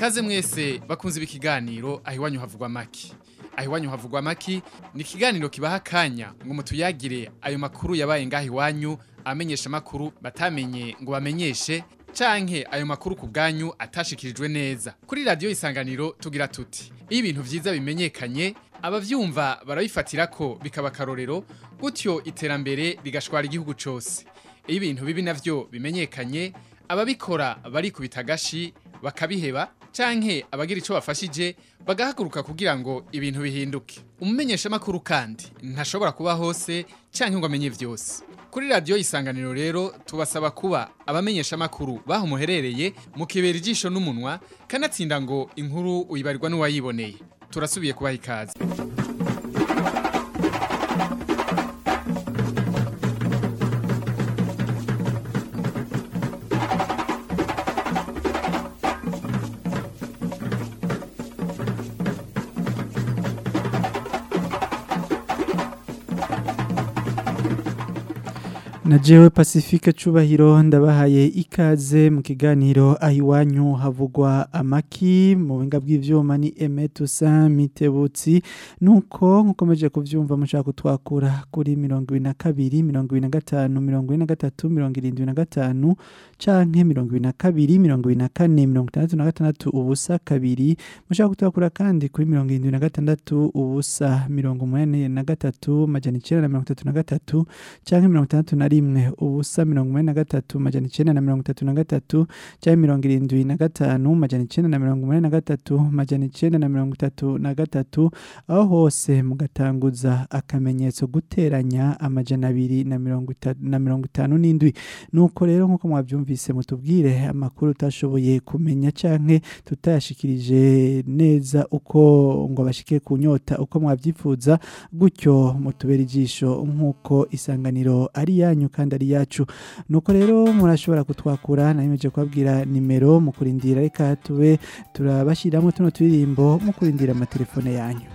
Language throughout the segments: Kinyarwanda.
Kaze mwese bakunze ibi kiganiro aho iwanyu havugwa maki. Aho iwanyu havugwa maki ni ikiganiro kibaha akanya ngo mutuyagire ayo makuru yabaye ngaho iwanyu amenyesha makuru batamenye ngo bamenyeshe canke ayo makuru ku bwanyu atashikirijwe neza. Kuri radio isanganiro tugira tuti. Iyo ibintu vyiza bimenyekanye abavyumva barabifatira ko bikaba karorero gutyo iterambere rigashwara igihugu cose. Iyo ibintu bibi navyo bimenyekanye ababikora bari kubitagashi bakabiheba canke abagira ico bafashije bagahaguruka kugira ngo ibintu bihinduke. Umumenyesha makuru kandi ntashobora kuba hose canke ngo amenye vyose kuri radio isanganiro rero tubasaba kuba abamenyesha makuru baho muherereye mukibera ijisho n'umunwa kanatsinda ngo inkuru uyibarirwa n'uwayiboneye. Turasubiye kubaha ikaze. Na jewe pacifique cubahiro ndabahaye ikaze mu kiganiro aho iwanyu havugwa amaki mu buhinga bw'ivyuma ni emetusa mitebutsi. Nuko nkukomeje kuvyumva mushaka kutwakura kuri mirongo ibiri na kabiri mirongo ibiri na gatanu mirongo ine na gatatu mirongo irindwi na gatanu canke mirongo ibiri na kabiri mirongo ibiri na kane mirongo itandatu na gatandatu ubusa kabiri. Mushaka kutwakura kandi kuri mirongo irindwi na gatandatu ubusa mirongo umunani na gatatu majana icenda na mirongo itatu na gatatu canke mirongo itandatu na rimwe. Ubusa mirongo umunani na gatatu majana icenda na mirongo itatu na gatatu canke mirongo irindwi na gatanu majana icenda na mirongo umunani na gatatu majana icenda na mirongo itatu na gatatu aho hose mugatanguza akamenyetso guteranya amajana abiri na mirongo itanu n'indwi. Nuko rero nk'uko mwavyumvise mutubwire amakuru utashoboye kumenya canke tutayashikirije neza uko ngo bashike ku nyota uko mwavyifuza gutyo mutubera ijisho nk'uko isanganiro ari yanyu kandi ari yacu. Nuko rero murashobora kutwakura nayemeje kubabwira nimero mu kurindira reka tube turabashyiriramo tuno turirimbo mu kurindira amatelefone yanyu.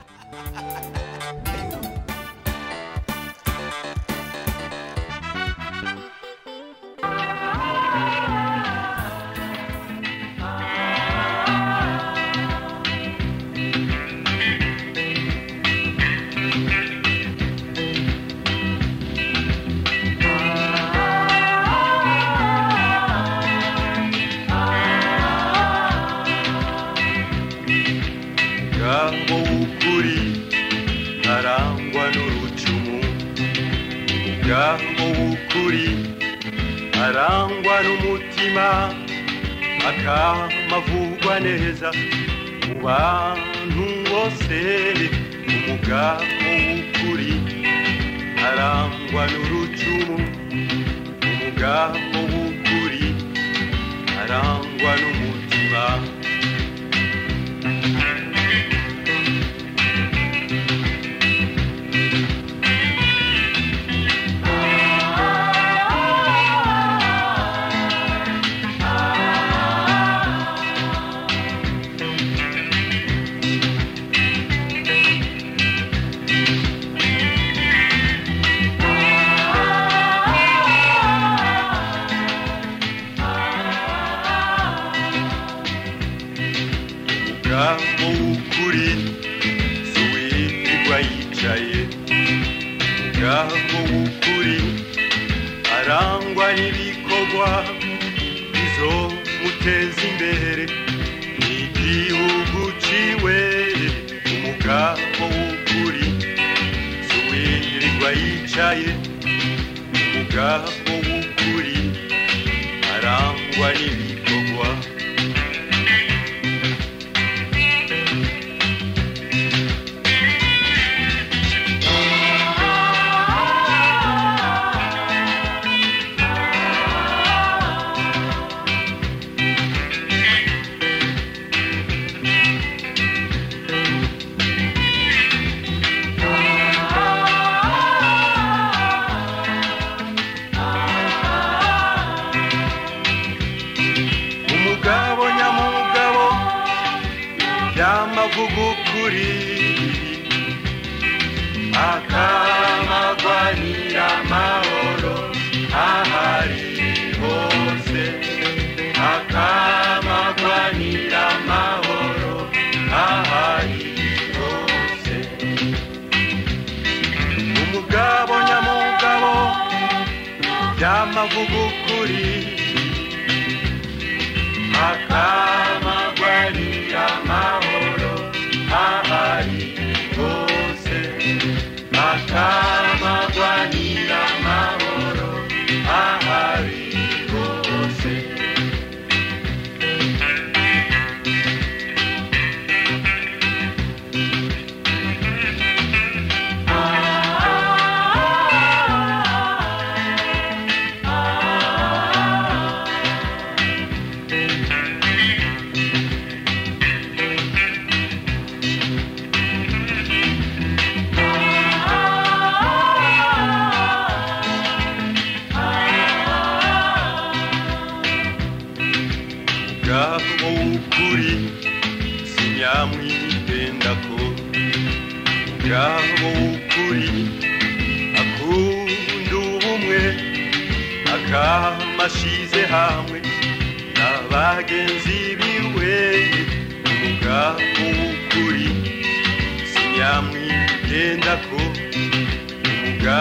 Arangwa n'umutima akamavugwa neza. Mu bantu bose umugabo w'ukuri. Arangwa n'urucumu umugabo w'ukuri. Arangwa n'umutima.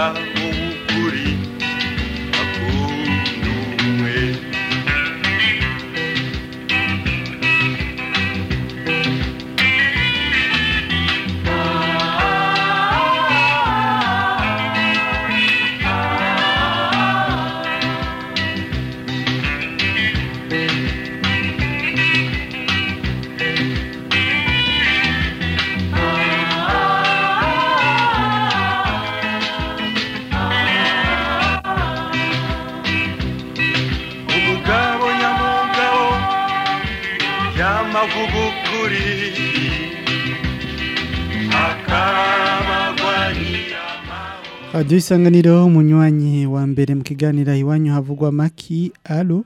Ngaho w'ukuri radiyo isanganiro umunywanyi wa mbere mu kiganiro iwanyu havugwa maki alo?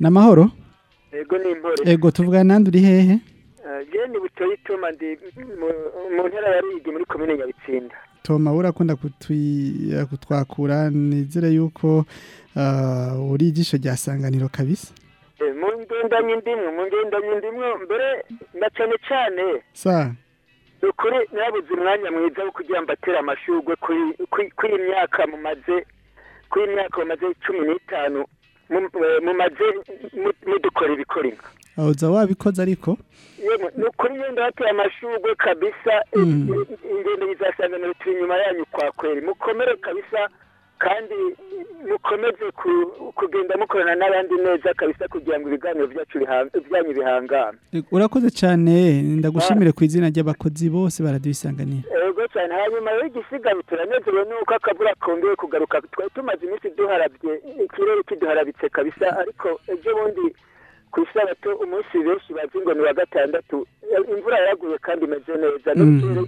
Ni amahoro ego ni impore ego tuvugana nandi uri hehe? Je ni butoyi ituma ndi mu- ntara ya rigi muri komine nyabitsinda. Toma urakunda kutwi- kutwakura nizere yuko ah, uri ijisho rya sanganiro kabisa. Eh, mu ngendanye ndimwe mu ngendanye ndimwe mbere na cane cane. Sa. Ni ukuri nabuze umwanya mwiza wo kugira ngo atere amashurwe kuri- iyi myaka mumaze kuri iyi myaka mumaze cumi n'itanu eh, mumaze mu- mudukora ibikora inka. Uza wabikoze ariko? Ni ukuri ngenda bateye amashurwe kabisa eh, Mm. eh, ingendo bizasanganiro turi inyuma yanyu kwa kweri. Mukomere kabisa kandi mukomeze ku- kugenda mukorana n'abandi neza kabisa kugira ngo ibiganiro byacu byanyu bihangane. Urakoze cyane ndagushimire ku izina ry'abakozi bose baradiyo isanganiro ego cyane hanyuma rero igisigaye turanezerewe nuko akavura kongeye kugaruka. Twari tumaze iminsi duharabye ikirere kiduharabitse kabisa ariko ejo bundi ku isabato umunsi benshi bazi ngo ni wa gatandatu. Imvura yaraguye kandi imeze neza. Mm. n'ikirere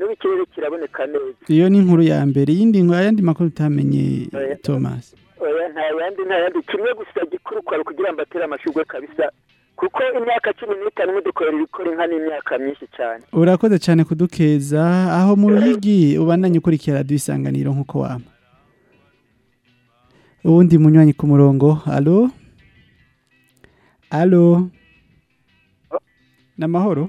n'ubu ikirere kiraboneka neza. Iyo ni inkuru ya mbere iyindi nkuru ayandi makuru utamenye thomas. Oya nta yandi nta yandi. Kimwe gusa gikuru kwari kugira ngo atere amashurwe kabisa kuko imyaka cumi n'itanu mudukorera ibikora inka n'imyaka myinshi cyane urakoze cyane kudukeza. Aho mu ruhigi ubandanye ukurikira radiyo isanganiro nk'uko waba uwundi munywanyi ku murongo. Alo alo ni amahoro?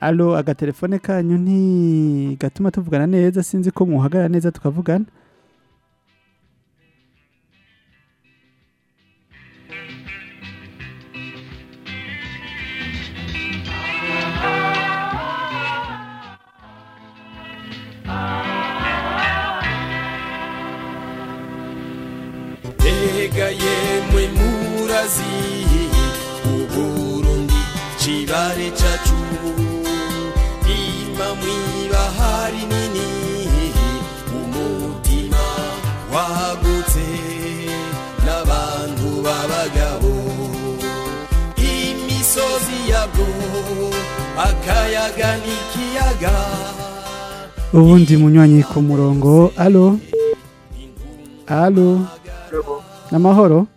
Alo agatelefone kanyu ntigatuma tuvugana neza sinzi ko muhagarara neza tukavugana. Ega yemwe Uburundi cibare cacu. Akayaga n'ikiyaga. Uwundi munywanyi ku murongo alo alo ni amahoro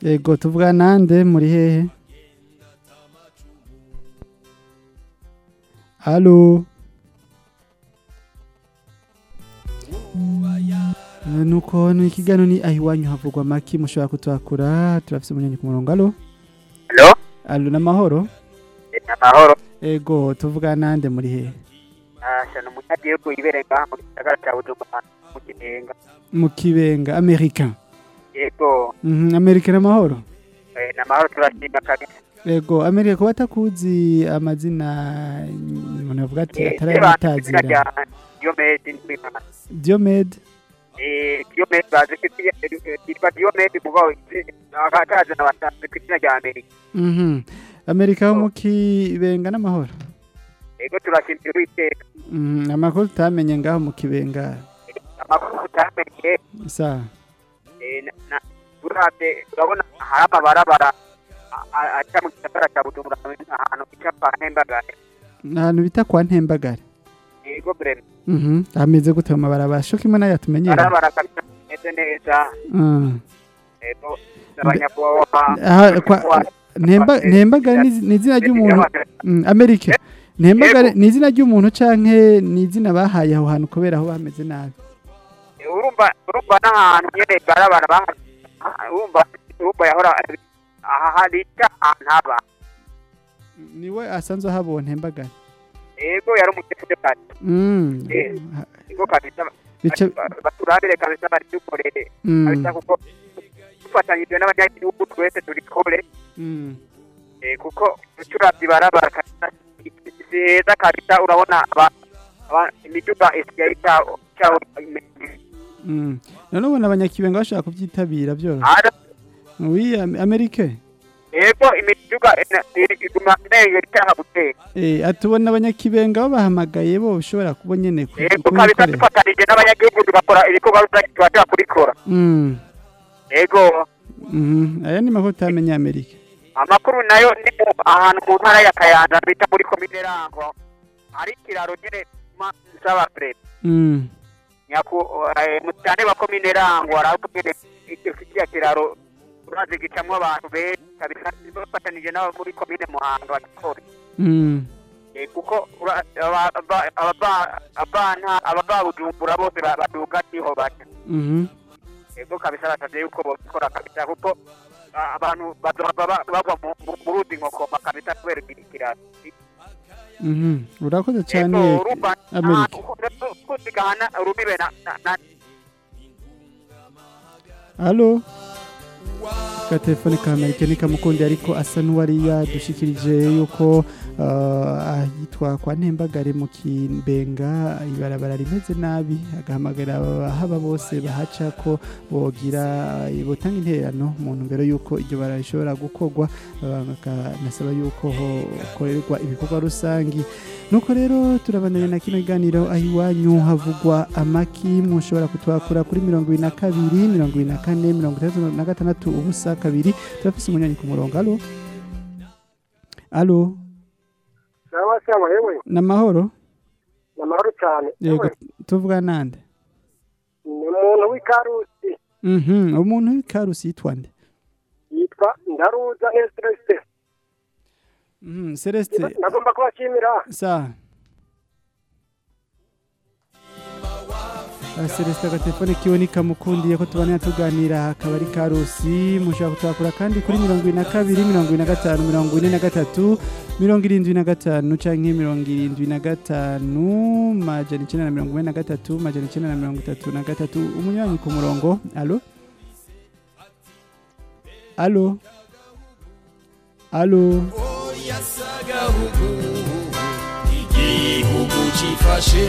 yego tuvugana nande muri hehe? Alo Eh, nuko ni ikiganiro ni aho iwanyu havugwa amaki mushobora kutuhakura turafise umunywanyi ku murongo Alo? alo ni amahoro amahoro. Yego tuvugana nande muri hehe ashana umunyagihugu yibereye mu gisagara cya bujumbura mu kirenga mu kibenga amerika. Yego. Mhm, amerika n'amahoro eh, n'amahoro turashima kabisa. Yego amerika kuba atakuzi amazina umuntu yavuga ati Eh, rya Diomede Ndwimana diomede eh bazi ko yitwa Diomede mugabo akazi n'abasanzwe ku izina rya Amerika. Mhm. Amerika ho mu kibenga n'amahoro yego turashimira uwiteka Mhm, amakuru utamenye ngaho mu kibenga. Amakuru utamenye sa. Na- na- turabye urabona hari amabarabara aca mu gisagara cya Bujumbura ahantu bica kwa Ntembagare ahantu bita kwa ntembagare yego brema Mhm, hameze gute mu mabarabara sho kimwe na yo tumenyera barabara kabisa bimeze neza. Yego kwa- Ntemba- ntembagare ni- ni izina ry'umuntu Mm, amerika. Ntembagare ni izina ry'umuntu canke ni izina bahaye aho hantu kubera aho bameze nabi? Urumva n'ahantu nyene barabara ba- urumva urumva yahora aha harita ahantu haba. Niwe asanzwe ahabona ntembagare yego yari umutekano Mm. Eh. Ha- yego kabisa baturabire kabisa bari dukorere Mm. kabisa kuko dufatanyije n'abanyagihugu twese turikore Mm. eh, kuko turavye barabara si heza kabisa urabona imiduga isigaye icaho Mm. none ubona abanyakibenga bashobora kubyitabira byoroshye Am- amerika yego imiduga iguma irengera itaha guteka eh atubona abanyakibenga babahamagaye bo ushobora kuba nyene ku- yego kabisa dufatanije n'abanyagihugu tugakora ibikorwa rusange tubashaka kubikora. Mm. Mhm. aya ni makuru utamenya amerika amakuru na yo ni ahantu mu ntara ya kayanza bita muri komine rango hari ikiraro nyine nsaba perezida Mm. eh, mutane wa komine rango aravuga nyine icyo kiriya kiraro urazi gicamwo abantu benshi kabisa bafatanije n'abo muri komine muhanga bagikora Mm. Eh, kuko abana abava bujumbura bose ba- baduga ni ho Mhm. Ego kabisa basavye yuko bokora kabisa kuko ah, abantu bagwa mu- ruzi nkokoma kabisa kubera ikiraro Mhm. urakoze cyane amerika Halo. Ka telefone ka Amerika ni kamukundi ariko asa n'uwari yadushikirije yuko uh, ahitwa kwa Ntembagare mu Kimbenga ibarabara rimeze nabi agahamagara haba bose bahaca ko bogira botanga intererano mu ntumbero yuko iryo bara rishobora gukorwa bakanasaba yuko hokorerwa ibikorwa rusangi nuko rero turabandanya na kino kiganiro aho iwanyu havugwa amaki mushobora kutwakura kuri mirongo ibiri na kabiri mirongo ibiri na kane mirongo itandatu na gatandatu ubusa kabiri. Turafise umunywanyi ku murongo. Alo? Alo? Ni amahoro ni amahoro cyane yego tuvuga nande? Ni umuntu w'ikarusi. Mhm umuntu w'ikarusi yitwa nde? Yitwa ndaruza nesirese. Mhm celeste. Nagomba kubashimira sa. Celeste agatelefone kiwe ni kamukundiye ko tubana tuganira akaba ari karusi mushobora kutwakura kandi kuri mirongo ine na kabiri mirongo ine na gatanu mirongo ine na gatatu mirongo irindwi na gatanu canke mirongo irindwi na gatanu majana icenda na mirongo ine na gatatu majana icenda na mirongo itatu na gatatu. Umunywanyi ku murongo. Alo alo alo oya sagahugu igihugu cifashe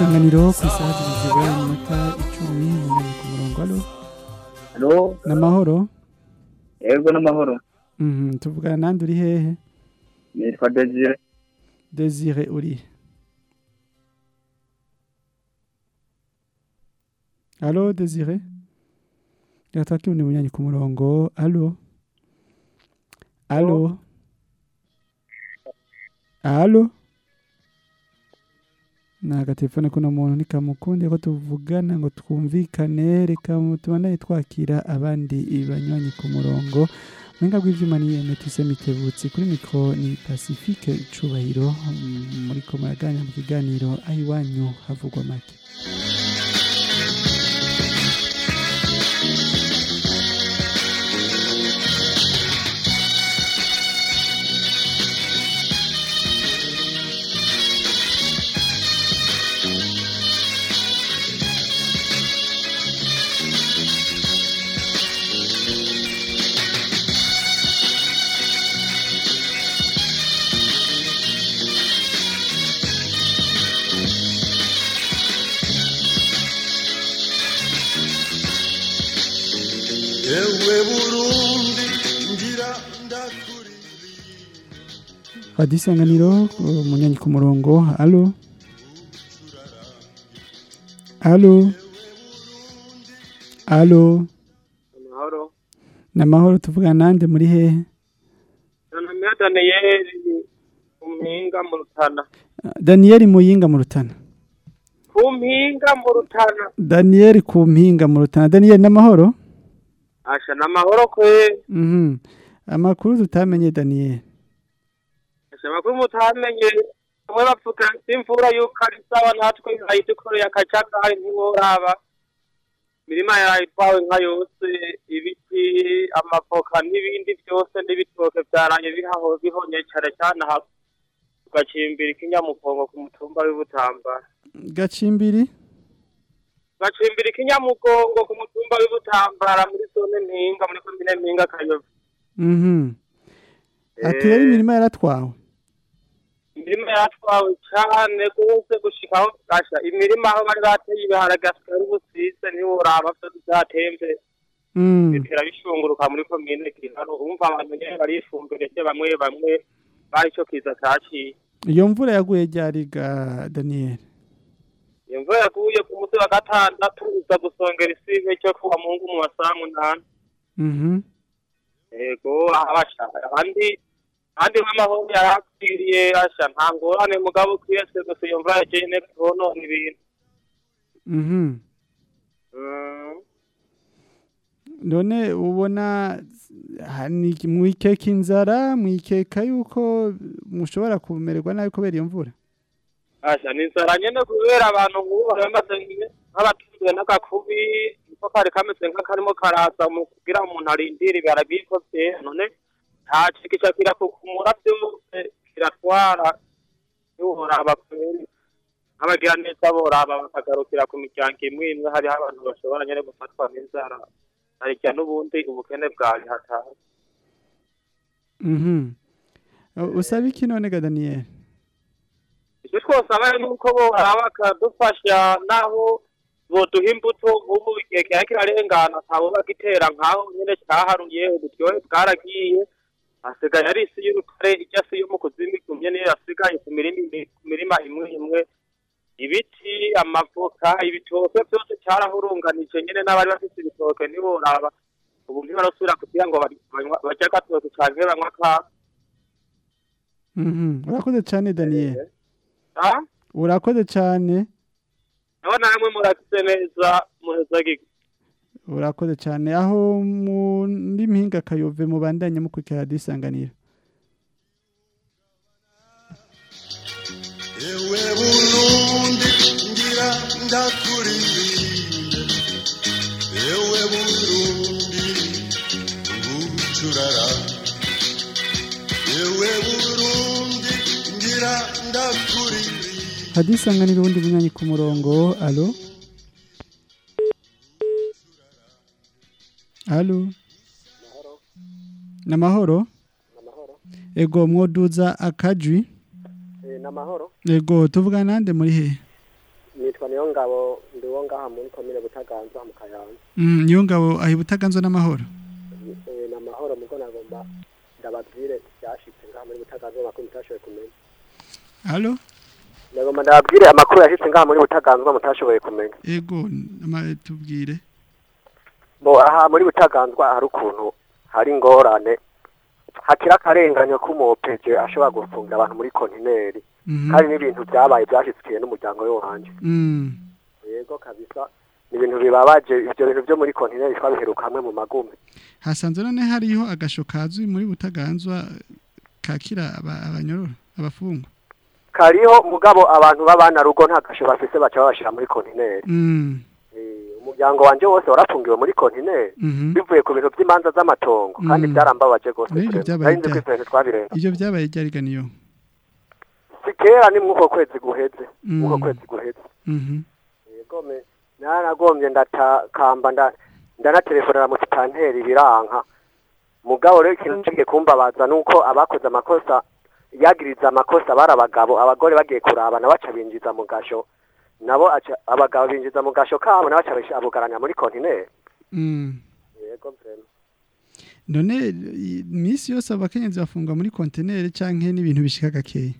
isanganiro ku isaha zigizwe iminota icumi umunani ku murongo. Alo Halo, ni amahoro yego n'amahoro. Mhm, tuvugana nandi uri hehe? Nitwa Desire. desire uri. Alo desire? Reka twakire undi munyanyi ku murongo. Alo alo alo ni agatelefone kuno muntu ntikamukunde ko tuvugana ngo twumvikane reka tubandane twakira abandi banywanyi ku murongo. Mwenga bw'ivyuma ni Emetuse Mitebutsi kuri mikro ni Pacifique Icubahiro. Muri ko mu kiganiro aho havugwa make. Radisanganiro umunyanyi ku murongo alo alo alo amahoro namahoro tuvugana nande muri hehe daniyeli ku mpinga mu rutana. Daniel Muyinga mu Rutana. Ku mpinga mu rutana. Daniel ku mpinga mu Rutana. Daniel namahoro? Asha n'amahoro kwe. Mhm. Amakuru tutamenye Daniel asha amakuru mutamenye bamwe bavuga imvura yuko ari sawa natwe ayidukoreye akajagari ntiworaba. Imirima yayitwawe nka yose ibiti amavoka n'ibindi byose n'ibitoke byaranye bihaho bihonye cyane cyane aha tugacimbira ikinyamugongo ku mutumba w'ibutambara. Gacimbiri? Bacimbira ikinyamugongo ku mutumba w'ibutambara muri zone mpinga muri komine mpinga kayobe mhm. Ati rero imirima yaratwawe? Imirima yatwawe cyane rwose gushika aho gasha imirima aho bari bateye ibiharage asigaye ubusize ntiworaba vyose vyatembe mm. Bitera bishunguruka muri komine giharo umva abantu nyene barifumbireje bamwe bamwe barico kiza caciye. Iyo mvura yaguye ryariga Daniel? Iyo mvura yaguye ku munsi wa gatandatu iza gusongera isibe cyo kuwa mungu mu masaha munani. Mhm. Yego abasha abandi abandi nk'amahoro yarakwiriye asha nta ngorane mugabo twese gusa iyo mvura yagiye neza konona ibintu. Mhm. Mm. none ubona hani mwikeka inzara mwikeka yuko mushobora kumererwa nabi kubera iyo mvura. Asha ni inzara nyene kubera abantu nk'ubu bamaze nk'abatunzwe n'agakubi niko kari kameze nk'akarimo karaza mu kugira umuntu arindire ibiharage ko none nta kigica kirakukumura vyose kiratwara ntiworaba kweri nk'abagira neza boraba bakagarukira ku miryango imwe imwe hariho abantu bashobora nyene gufatwa n'inzara harya n'ubundi ubukene bwari hataha mhm usaba iki none ga Daniel icyo twosaba ni uko boraba bakadufasha naho boduha imbuto ubu igihe kiba kirarengana ntawe bagitera nkaho nyine cyaharuye uburyohe bwaragiye hasigaye ari isi y'urutare ijya si yo mu kuzimu igumye niyo yasigaye ku mirima imwe imwe ibiti amavoka ibitoke byose cyarahurunganije. Nyine n'abari bafite ibitoke ntiboraba. Ubu ntibarasubira kugira ngo barye agatoke canke banywa akawa mhm. Urakoze cyane Daniel. Ah? urakoze cyane. Nabo namwe murakize neza muhezagirwe urakoze cyane. Aho muri mpinga kayove mubandanye mukurikira disanganira ewe burundi ndakuririmbe ewe burundi ngucurara. Ewe burundi ngira ndakuririmbe hadisanganira ubundi bunywanyi ku murongo. Alo? Alo namahoro ego mwoduza akajwi ni amahoro ego tuvuga nande muri he? Nitwa niyo ngabo ndi uwo ngaha muri komine butaganzwa mu kayanza. Mm, niyo ngabo ahi butaganzwa n'amahoro Eh, ni amahoro mugo nagomba ndababwire byashitse ngaha muri butaganzwa amakuru mutashoboye kumenya. Alo nagomba ndababwire amakuru yashitse ngaha muri butaganzwa mutashoboye kumenya. Ego tubwire. Aha muri butaganzwa hari ukuntu hari ingorane. Hakira akarenganyo k'umupeje ashobora gufungira abantu muri kontineri. Mhm. kandi n'ibintu byabaye byashyikiye n'umuryango we wanje. Mm, yego kabisa ni ibintu bibabaje. Ibyo bintu byo muri kontineri twabiheruka hamwe mu magume. Hasanzwe none hariho agasho kazwi muri butaganzwa kakira aba- abanyororo abafungwa. Kariho mugabo abantu b'abana rugo nta gasho bafise baca babashira muri kontineri. Mm, umuryango wanje wose warafungiwe muri kontineri mhm. bivuye ku bintu by'imanza z'amatongo. Kandi Mm. byarambabaje rwose. Byabaye nari nzi ko bintu twabirenga ivyo vyabaye ryariga niyo si kera ni mw'uko kwezi guheze. Mm. mw'uko kwezi guheze. Mhm. naragombye ndatakamba nda ndanatelefonera mu sitanteri biranka. Mugabo rero ikintu cyagiye kumbabaza nuko abakoze amakosa yagiriza amakosa bari abagabo abagore bagiye kuraba nabo baca binjiza mu gasho. Nabo abagabo binjiza mu gasho kabo nabo abugaranya muri kontineri Mm. yego vrema none i- imisi yose abakenyezi bafungwa muri konteneri canke n'ibintu bishika gakeya?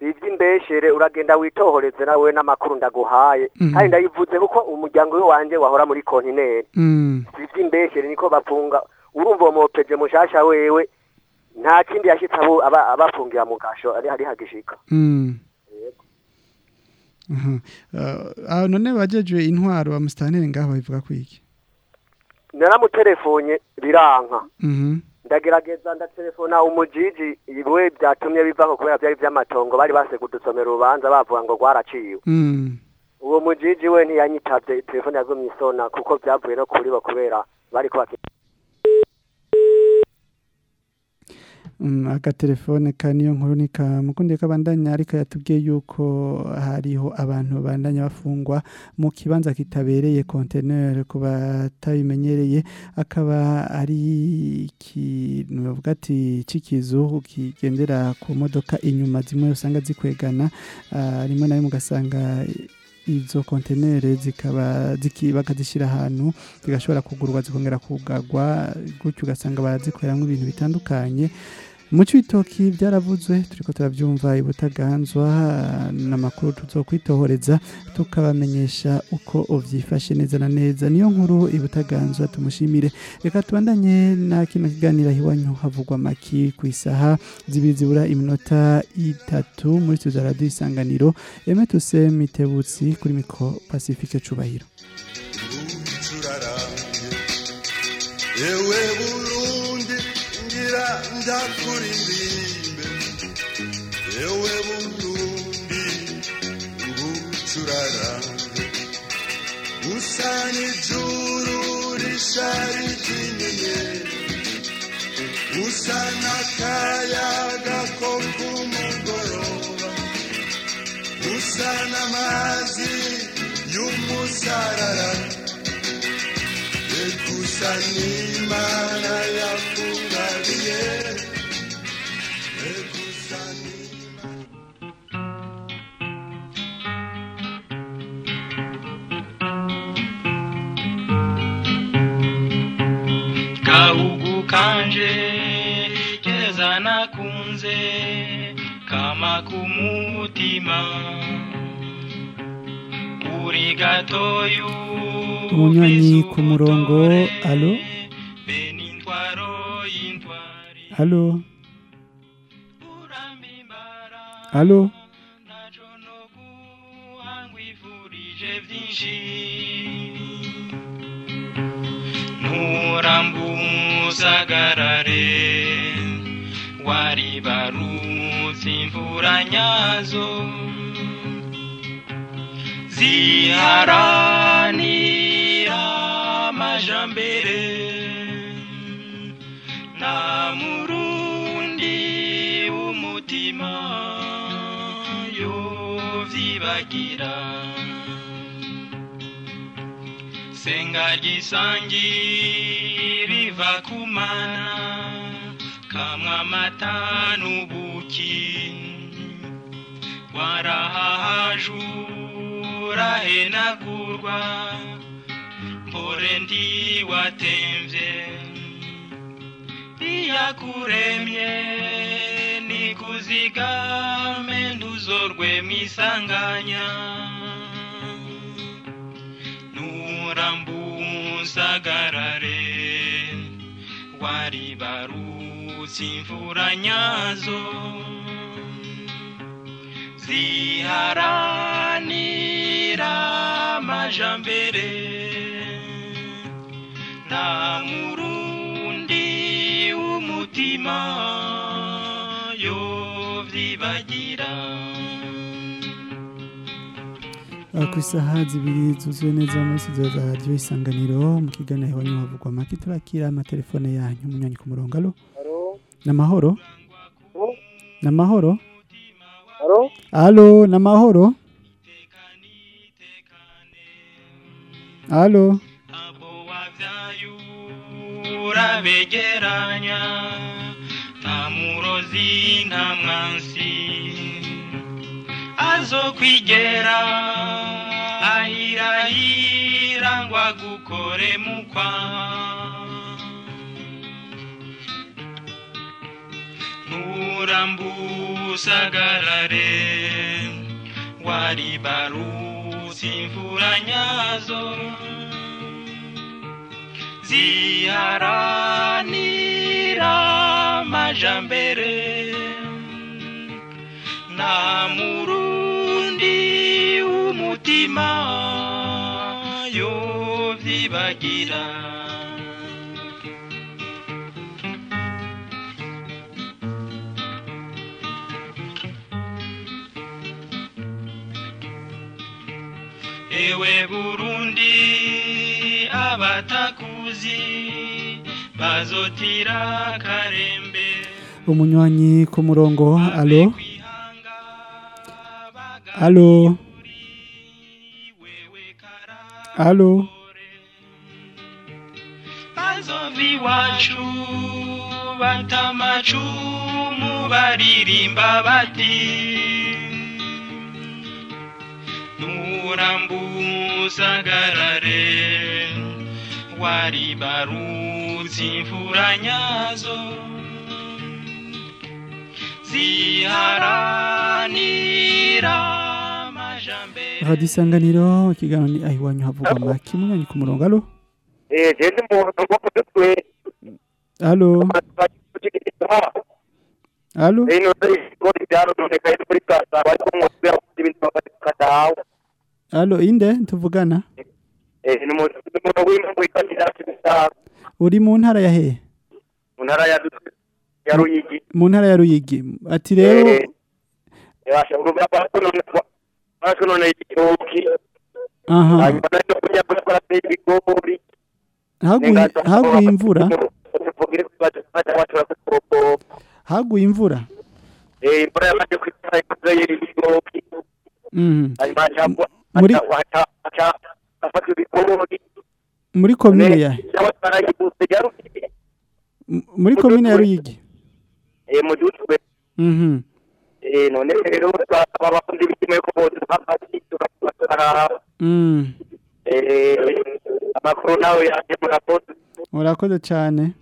Ivy'imbeshere uragenda witohoreze nawe n'amakuru ndaguhaye. Mhm. kandi ndayivuze kuko umuryango we wanje wahora muri kontineri Mm, ivy'imbeshere niko bafunga. Urumva uwo mopeje mushasha wewe nta kindi aba- abafungira mu gasho ari hagishika mm. Yego. Aha. Uh, aho none bajejwe intwaro ba musitanteri ngaho babivuga kwiki naramuterefonye biranka Mhm. ndagerageza ndatelefona umujiji we byatumye bivako kubera byari vy'amatongo bari base kudusomera urubanza bavuga ngo rwaraciwe Mm. uwo mujiji we ntiyanyitavye telefone yagumye isona kuko vyavuye no kuri bo kubera bariko baki Mm, agatelefone ka niyo nkuru ni ka mukundiye kabandanya ariko yatubwiye yuko hariho abantu bandanya bafungwa mu kibanza kitabereye conteneur ku batabimenyereye. Akaba ari ikintu bavuga ati c'ikizu kigendera ku modoka inyuma zimwe usanga zikwegana. Ah, rimwe na rimwe ugasanga izo kontenere zikaba bakazishyira ahantu zigashobora kugurwa zikongera kugagwa gutyo ugasanga barazikoreramwo ibintu bitandukanye. Mu cibitoki byaravuzwe turiko turavyumva ibutaganzwa n'amakuru tuzokwitohoreza tukabamenyesha uko vyifashe neza na neza. Niyo nkuru ibutaganzwa tumushimire. Reka tubandanye na kino kiganiro iwanyu havugwa maki ku isaha zibiri zibura iminota itatu muri studio za radio isanganiro. Eme tuse mitebutsi kuri mikro pacifique cubahiro ewe burundi ngira ndakuririmbe ewe burundi ngucurarange usa n'ijuru risharije inyenyeri usa n'akayaga ko ku mugoroba usa n'amazi y'umusarara kanje keza nakunze kama kumutima. Umunywanyi ku murongo. Alo? Alo? Alo? Vyinshi nturambusagarare waribarutse imvura nyazo. Ziharanira amajambere nta murundi w'umutima yovyibagira senga gisangi riva kumana kamwe amata n'ubuki. Warahahajura henagurwa mpore ndiwatemvye iyakuremye nikuzigame ntuzorwe mwisanganya nurambusagarare. Waribarutse imvura nyazo. Ziharanira amajambere nta murundi w'umutima yovyibagira ku isaha zibiri zuzuye neza muri studio za radiyo isanganiro mu kiganiro iwanyu havugwa make turakira amatelefone yanyu umunywanyi ku murongo alo ni amahoro ni amahoro alo amahoro alo urabegeranya nta murozi nta mwansi azokwigera ahirahira ngo agukore mukwa. Nurambusagarare waribarutse imvura nyazo ziharanira amajambere. Nta murundi w'umutima yovyibagira ewe burundi abatakuzi bazotira karembe. Umunywanyi ku murongo alo alo alo bazova iwacu batamacumu baririmba bati nurambusagarare waribarutse imvura nyazo ziharanira radiyo isanganiro ikiganiro ni aho iwanyu havugwa make umunywanyi ku murongo alo Eh, je ndi muntu wo kudutwe. alo alo Ino ko byaro none kai muri kasa bari ko mutwe ibintu bakataho. alo inde tuvugana Eh, ni mu ikatira kibisa uri mu ntara ya hehe mu ntara ya ya Ruyigi. mu ntara ya ruyigi ati rero Eh, yasha urubya kwa none kwa none igitoki. aha Hanyuma no kujya gukora ibigori. haguye haguye imvura Haguye imvura. Eh, imvura yamaze kwitara ikuze y'ibigori. Cyangwa Muri- muri komine ya M- muri komine ya ruyigi. Eh Mhm. eh none rero twaba bakundi bikime ko bose bafati tukatara Mm. eh amakuru nawe yaje mu raporo urakoze cyane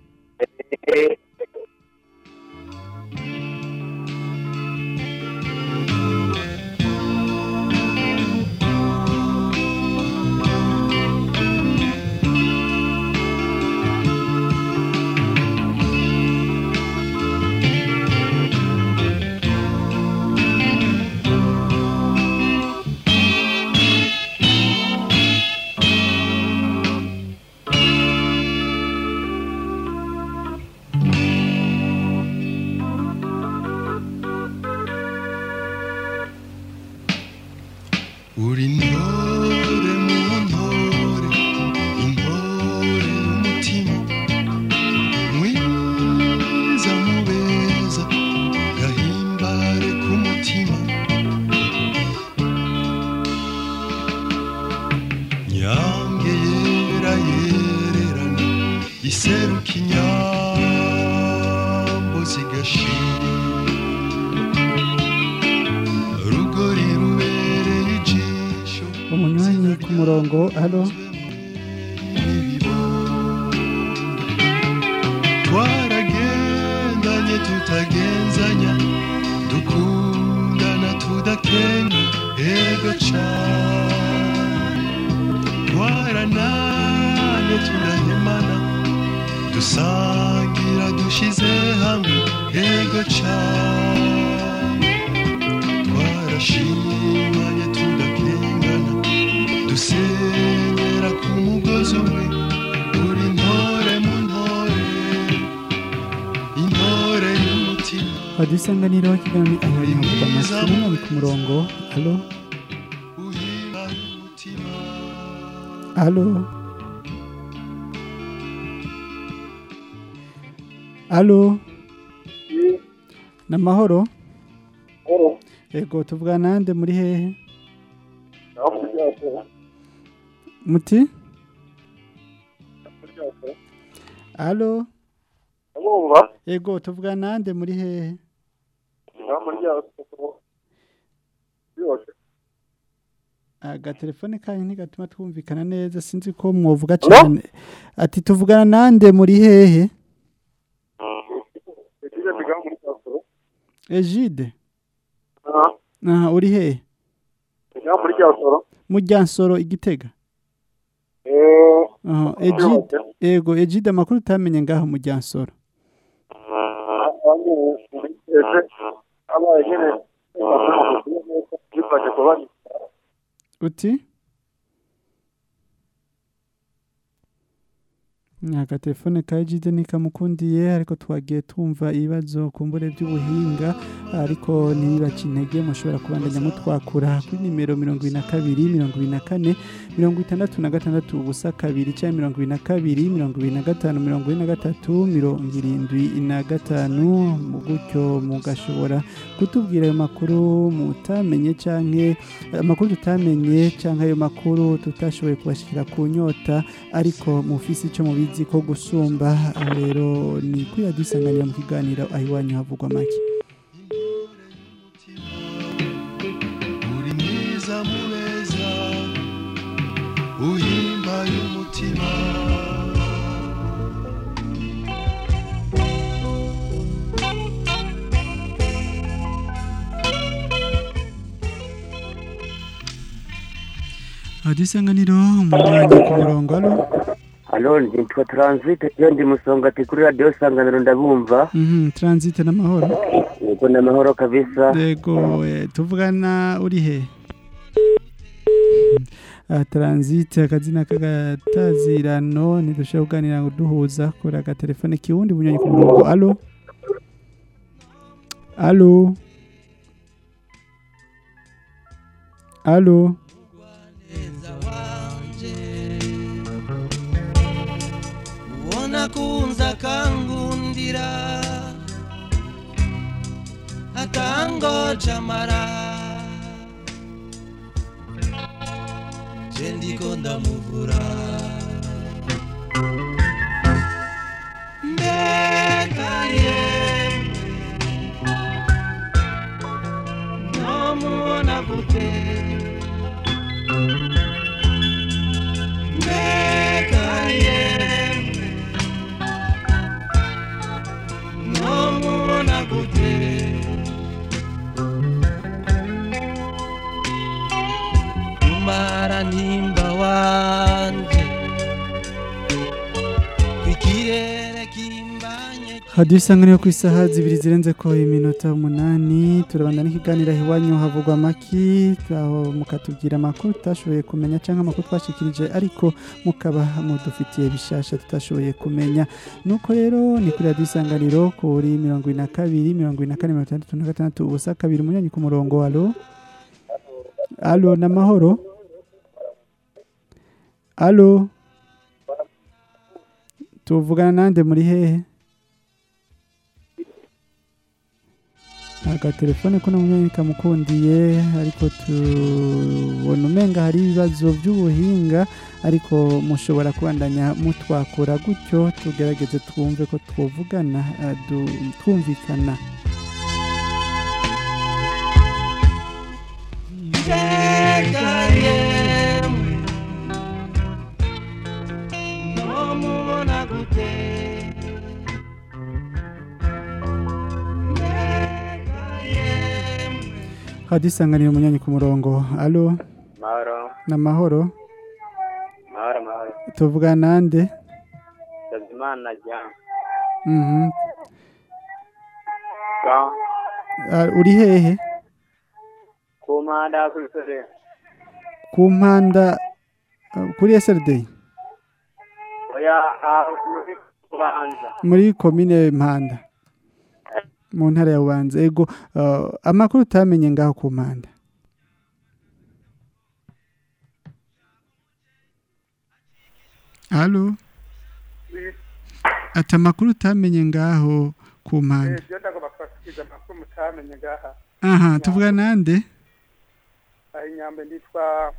Would he know? Amahoro. Yego tuvugana nande muri hehe? Muti? Abumva? yego tuvugana nande muri hehe? Agatelefone kanyu ntigatuma twumvikana neza. Sinzi ko mwovuga cyane. Ati tuvugana nande muri hehe? Ejide Ah, aha uri hehe muri Kasoro. mujyansoro igitega Eh, aha ejide yego ejide amakuru utamenye ngaho bifashe kuba uti agatelefone ka ejide nikamukundiye ariko twagiye twumva ibibazo kumbure by'ubuhinga ariko ntibibace intege mushobora kubandanya mutwakura kuri nimero mirongo ibiri na kabiri mirongo ibiri na kane mirongo itandatu na gatandatu ubusa kabiri cyangwa mirongo ibiri na kabiri mirongo ibiri na gatanu mirongo ine na gatatu mirongo irindwi na gatanu gutyo mugashobora kutubwira ayo makuru mutamenye cyangwa amakuru tutamenye cyangwa ayo makuru tutashoboye kubashyira ku nyota ariko mufise icyo mubizi ko gusumba rero ni kuri radiyo isanganira mu kiganiro aho iwanyu havugwa make. Uhimbaye umutima radiyo isanganiro umunywanyi ku murongo alo Halo, nitwa Transit, iyo ndi musongati kuri radio Sanganiro ndabumva. Mhm, transit n'amahoro Yego na mahoro kabisa. yego eh, tuvugana uri he transit akazina k'agatazirano ntidushobora kuganira ngo duhuza kuri agatelefone kiwundi bunyonyi ku murongo. Alo? Allo allo ubona kunza kangundira atangoja ndiko ndamuvura mbekaye namubona gute mbekaye namubona gute umara ntimba wanje kwikirere kimbanye ku isaha zibiri zirenze ko iminota umunani. Turabanda n'ikiganiro iwanyu havugwa amaki. Aho mukatubwira amakuru tutashoboye kumenya cyangwa amakuru twashikirije ariko mukaba mudufitiye bishasha tutashoboye kumenya. Nuko rero ni kuri radiyo kuri mirongo ine na kabiri mirongo ine na kane mirongo itandatu na gatandatu ubusa kabiri umunyanyi ku murongo. Alo? Alo ni amahoro alo tuvugana nande muri hehe? Agatelefone ko namunyanya kamukundiye ariko tubona umenga hari ibibazo by'ubuhinga ariko mushobora kubandanya mutwakura gutyo tugerageze twumve ko twuvugana eh, twumvikana. Teka yemwe yemwe hadisanganira umunyanyi ku murongo. Alo mahoro. N'amahoro mahoro? Mahoro tuvuga nande Ndazimana Jean. Mhm. Uri hehe? Ku mpanda kuri sore ku mpanda kuri kubanza. Muri komine mpanda. Mu ntara ya bubanza. Ego ah, amakuru utamenye ngaho ku mpanda alo ati amakuru utamenye ngaho ku mutamenye ngaha. Aha tuvuga nande? Inyambe nditwa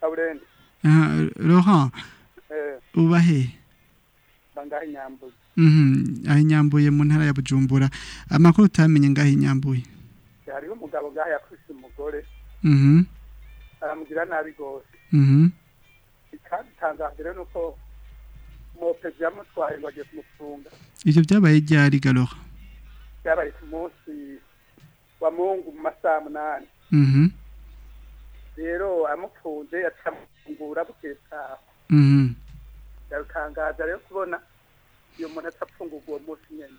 kaburendi aha Laurent eh. uba he bangaha inyambuye Mhm, aho inyambuye mu ntara ya bujumbura. Amakuru utamenye ngaho inyambuye. Hariho umugabo ngaha yakubise umugore. Mhm, aramugira nabi rwose. Mhm, kandi itangaje rero nuko umupezi yamutwaye ngo agiye kumufunga. Ivyo byabaye ryari galora byabaye ku munsi wa mungu mu masaha munani. Mhm, rero amufunze yacamufungura bukeye bwaho mhm. yarutangaza rero kubona iyo muntu atapfungurwa uwo munsi nyene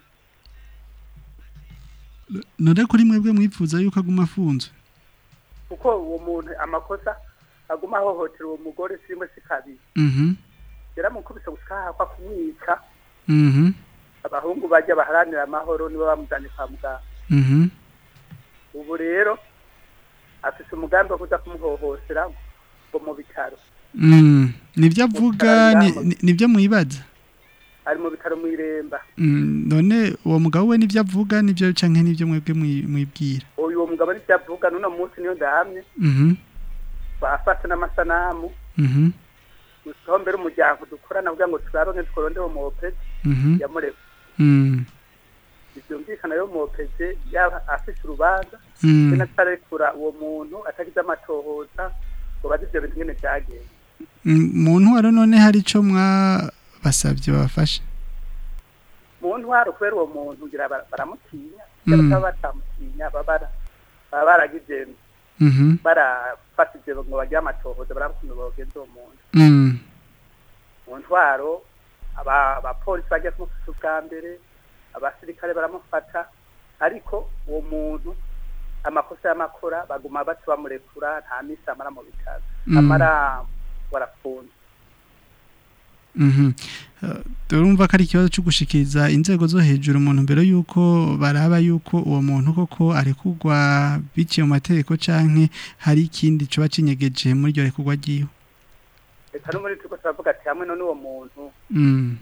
none kuri mwebwe mwifuza yuko aguma afunzwe. Kuko uwo muntu amakosa aguma ahohotera uwo mugore simwe si kabiri Mhm, yaramukubise gushika hahakwa kumwica mhm, abahungu bajya baharanira amahoro nibo bamujanye kwa muganga. Mhm. ubu rero afise umugambi wo kuza kumuhohotera ngo mu bitaro. Mm, nivyo avuga ni- ni- nivyo mwibaza. Ari mu bitaro mw'iremba Mm, none uwo mugabo we nivyo avuga nivyo canke nivyo mwebwe mwi- mwibwira? Uyu uwo mugabo nivyo avuga n'uno munsi niyo ndahamye. Mhm, bafata n'amasanamu. Mhm, gusaho mbere umuryango dukorana kugira ngo turaronke tworondere uwo muopezi mhm. yamureka Mm, ivyumvikana rero umuopezi yaba afise urubanza Mm. tena atarekura uwo muntu atagize amatohoza ngo bazi ivyo bintu ngene vyagenze. Mm, mu ntwaro none hari ico mwabasavye babafashe. Mu ntwaro kubera uwo muntu ngira bara- baramutinya. Mm. baba batamutinya baba bara- baba baragize Mhm, barafatije ngo bagire amatohoza barakuntu bogenza uwo muntu. Mm, mu ntwaro aba- abapolisi bagiye kumufata ubwa mbere abasirikare baramufata. Ariko uwo muntu amakosa y'amakora baguma baca bamurekura nta misi amara mu bitaro. Mm. amara warafunze. Eh, turumva ko ari ikibazo cyo gushikiriza inzego zo hejuru umuntu mbere yuko baraba yuko uwo muntu koko arekurwa biciye mu mategeko canke hari ikindi coba cinyegeje muri iryo rekurwa ryiwe. Reka no muri turiko turavuga ati hamwe none uwo muntu Mm,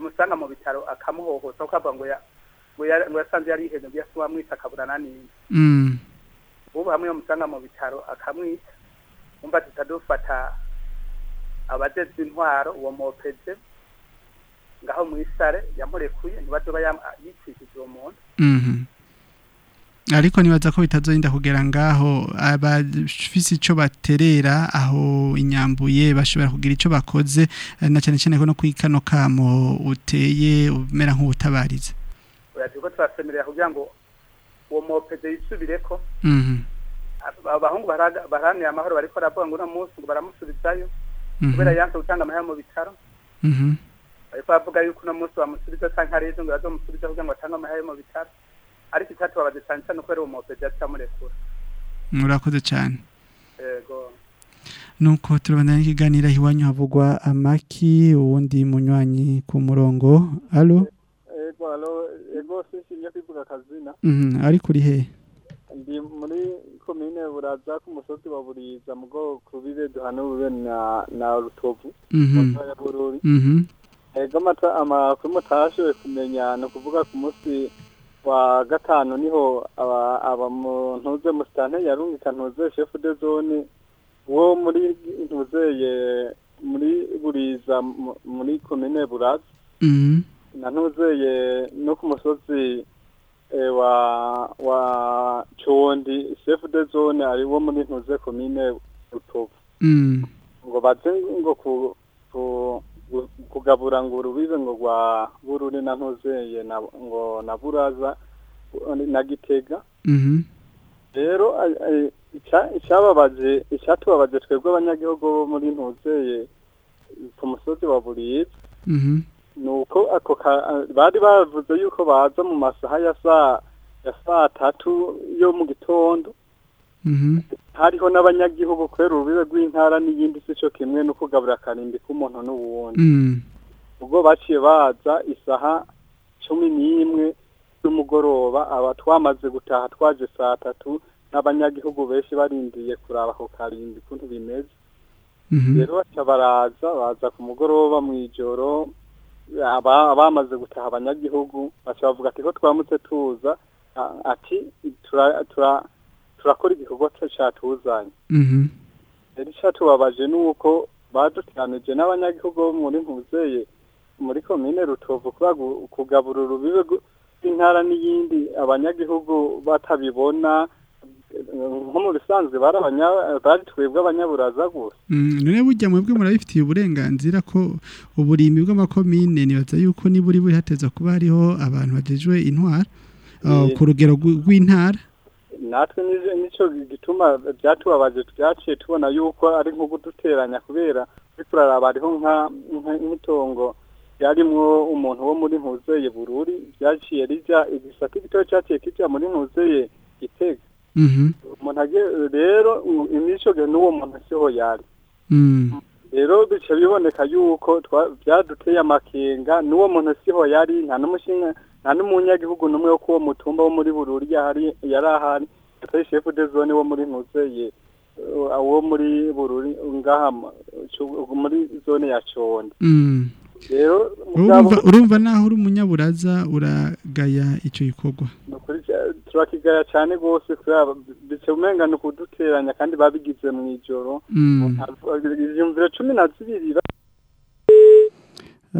musanga mu bitaro akamuhohosa kuko avuga ngo ya- ngo ya- ngo yasanze yari ihene ngo yasuba amwita akaburana n'indi mm, ubu hamwe musanga mu bitaro akamwica umva tutadufata abajejwe intwaro uwo mopeze ngaho mw'isare yamurekuye ntibazoba yicishije uwo muntu. Mhm. ariko nibaza ko bitazorinda kugera ngaho abafise ico baterera aho inyambuye bashobora kugira ico bakoze na cyane cyane ko no kwikano kamo uteye umera nk'ubutabarize. Oya turiko turasemerera kugira ngo uwo mopeze yisubireko. Mhm, Aba- abahungu baharanira amahoro bariko baravuga ngo uno munsi ngo baramusubizayo. mhm, kubera yanse gutanga amahera mu bitaro. Mhm. bariko bavuga yuko uno munsi bamusubiza canke hari ejo ngo bazomusubiza kugira ngo atange amahera mu bitaro. Ariko icatubabaje cane cane kubera uwo mopeze yaciye amurekura murakoze cyane. Yego. Nuko turabandanya n'ikiganiro iwanyu havugwa amaki uwundi munywanyi ku murongo. Alo? Ego alo. Ego sinshimye kwivuga akazina Mhm, ariko uri hehe ndi muri komine buraza ku musozi wa buriza mu bwoko bibe duhana ubube na na rutovu Mhm. mu ntara bururi Mhm. ego amata amakuru mutashoboye kumenya ni ukuvuga ku munsi wa gatanu ni ho aba mu ntuze musitante yarungika ntuze chef de zone wo muri ntuzeye muri buriza mu- muri komine buraza Mhm. na ntuzeye no ku musozi eh, wa wa chef de zone ari wo muri ntuze komine rutovu Mm. ngo baze ngo ku ku- kugabura ngo urubibe ngo rwa bururi na ntuzeye na ngo na buraza na gitega Mhm. rero a- a- ica- icyababaje icyatubabaje twebwe abanyagihugu bo muri ntuzeye ku musozi wa buriza Mhm. ni uko ako bari bavuze yuko baza mu masaha ya saa ya saa tatu yo mu gitondo Mhm. hariho n'abanyagihugu kubera urubibe rw'intara n'iyindi si cyo kimwe no kugaburira akarimbi k'umuntu n'uwundi Mm. ubwo baciye baza isaha cumi n'imwe z'umugoroba aba twamaze gutaha twaje saa tatu n'abanyagihugu benshi barindiye kuraba ako karimbi ukuntu bimeze Mhm. rero baca baraza baza ku mugoroba mu ijoro abamaze gutaha abanyagihugu baca bavuga ati ko twamutse tuza ati tura- tura- turakora igikorwa cyatuzanye Mhm. rero icyatubabaje ni uko baduteranije n'abanyagihugu bo muri ntuzeye muri komine rutovu kugabura urubibe rw- rw'intara n'iyindi abanyagihugu batabibona nko mu bisanzwe bari twebwe abanyaburaza gusa. Mm, none burya mwebwe murabifitiye uburenganzira ko uburimbi bw'amakomine nibaza yuko niba uri buri hateza kuba hariho abantu bagejwe intwara uh, Ni- ku rugero rw- rw'intara. Natwe nico gituma byatubabaje twaciye tubona yuko ari nko kuduteranya kubera nka- nka- nk'itongo ryarimwo umuntu wo muri ntuzeye bururi ryaciye rijya igisaka gitoya cyaciye kijya muri ntuzeye gitega. Umuntu agiye rero imico ge n'uwo muntu siho yari. Mm. rero bice biboneka yuko twa- byaduteye amakenga n'uwo muntu siho yari nta n'umushinga nta n'umunyagihugu n'umwe wo kuwo mutumba wo muri bururi yari yari ahari. Atari chef de zone wo muri ntuzeye uh, wo muri bururi ngaha muri zone ya Condi Mm. urumva naho uri umunyaburaza uragaya ico gikorwa. Turakigaya cyane rwose bice umenga ni ukuduteranya kandi babigize mu ijoro Mm. ivyumviro cumi na zibiri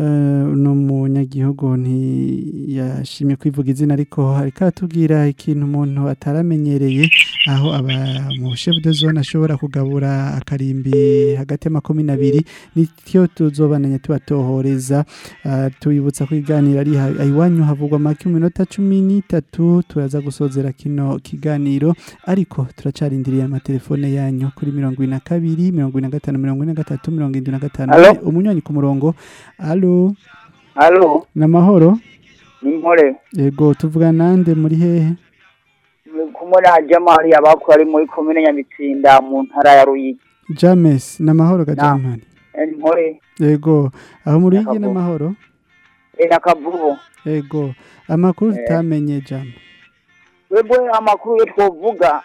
uno munyagihugu ntiyashimye kwivuga izina ariko ariko aratubwira ikintu umuntu ataramenyereye aho aba mu chef de zone ashobora kugabura akarimbi hagati y'amakomine abiri nityo tuzobananya tubatohoreza. Ah, tuyibutsa ko iganiro ari iwanyu havugwa make mu minota cumi n'itatu turaza gusozera kino kiganiro ariko turacarindiriye amatelefone yanyu kuri mirongo ine na kabiri mirongo ine na gatanu mirongo ine na gatatu mirongo irindwi na gatanu. Umunywanyi ku murongo. Alo? Halo, ni amahoro ni mpore. yego tuvuga nande muri hehe Kumwe na Jamali abako ari muri komine Nyamitsinda mu ntara ya Ruyigi. james ni amahoro ga jamani Eh, Ni mpore. yego aho muri Akavubu. ni amahoro E na kavubu. yego amakuru Eh. tutamenye jama Webwe amakuru yo twovuga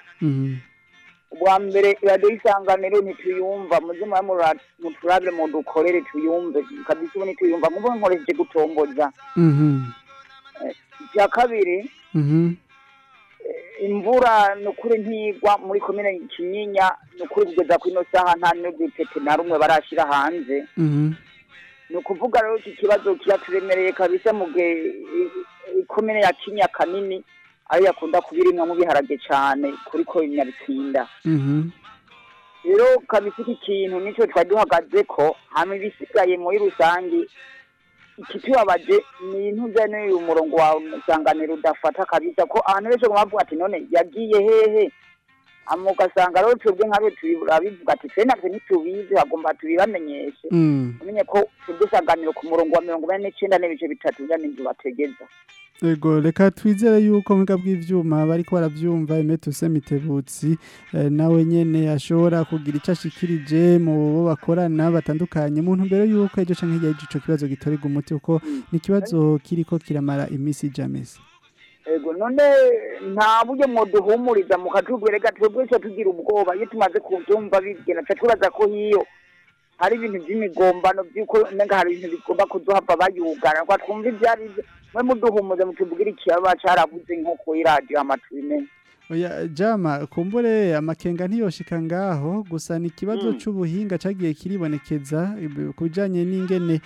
Ubwa mbere iradiyo isanganiro ntituyumva muze mura muturabire mu dukorere tuyumve kabisa ubu ntituyumva mubo nkoresheje gutomboza Mhm. icya kabiri Mhm. imvura ni ukuri ntigwa muri komine kinyinya ni ukuri kugeza ku ino saha nta n'udutete na rumwe barashyira hanze Mhm. ni ukuvuga rero iki kibazo kiraturemereye kabisa mu gihe ikomine ya kinya kanini ariyo yakunda kubirimwa mu biharage cyane kuri ko nyabitsinda Mhm. rero kabisa iki kintu ni cyo twari duhagaze ko hama ibisigaye muri rusange ikitubabaje ni intuza n'uyu murongo wawe musanganiro udafata kabisa ko abantu benshi bavuga ati none yagiye hehe ugasanga rero twebwe nkabe turabivuga ati twe natwe ntitubizi bagomba tubibamenyeshe Mm. umenye ko twebwe isanganiro ku murongo wa mirongo ine n'icyenda n'ibice bitatu bya n'inzu bategeza Ego reka twizere yuko mwiga bw'ivyuma bariko baravyumva Emetuse Mitebutsi eh, nawe nyene ashobora kugira ico ashikirije mu bo bakorana batandukanye. Mu ntumbero yuko ejo canke hirya y'ico kibazo gitorerwa umuti kuko ni ikibazo kiriko kiramara imisi jamese ego none nta buryo mwoduhumuriza mukatubwira reka twebwe tugira ubwoba. Iyo tumaze kubyumva bigena tuca turaza ko hiyo hari ibintu by'imigombano by'uko umenga hari ibintu bigomba kuduhava bayugana ngo twumve ibyo ari byo mwe muduhumuze mutubwire ikiyaba carabuze nko kuri radiyo amatubimenye Oya jama kumbure amakenga ntiyoshika ngaho gusa ni ikibazo Mm. c'ubuhinga cagiye kiribonekeza kubijanye n'ingene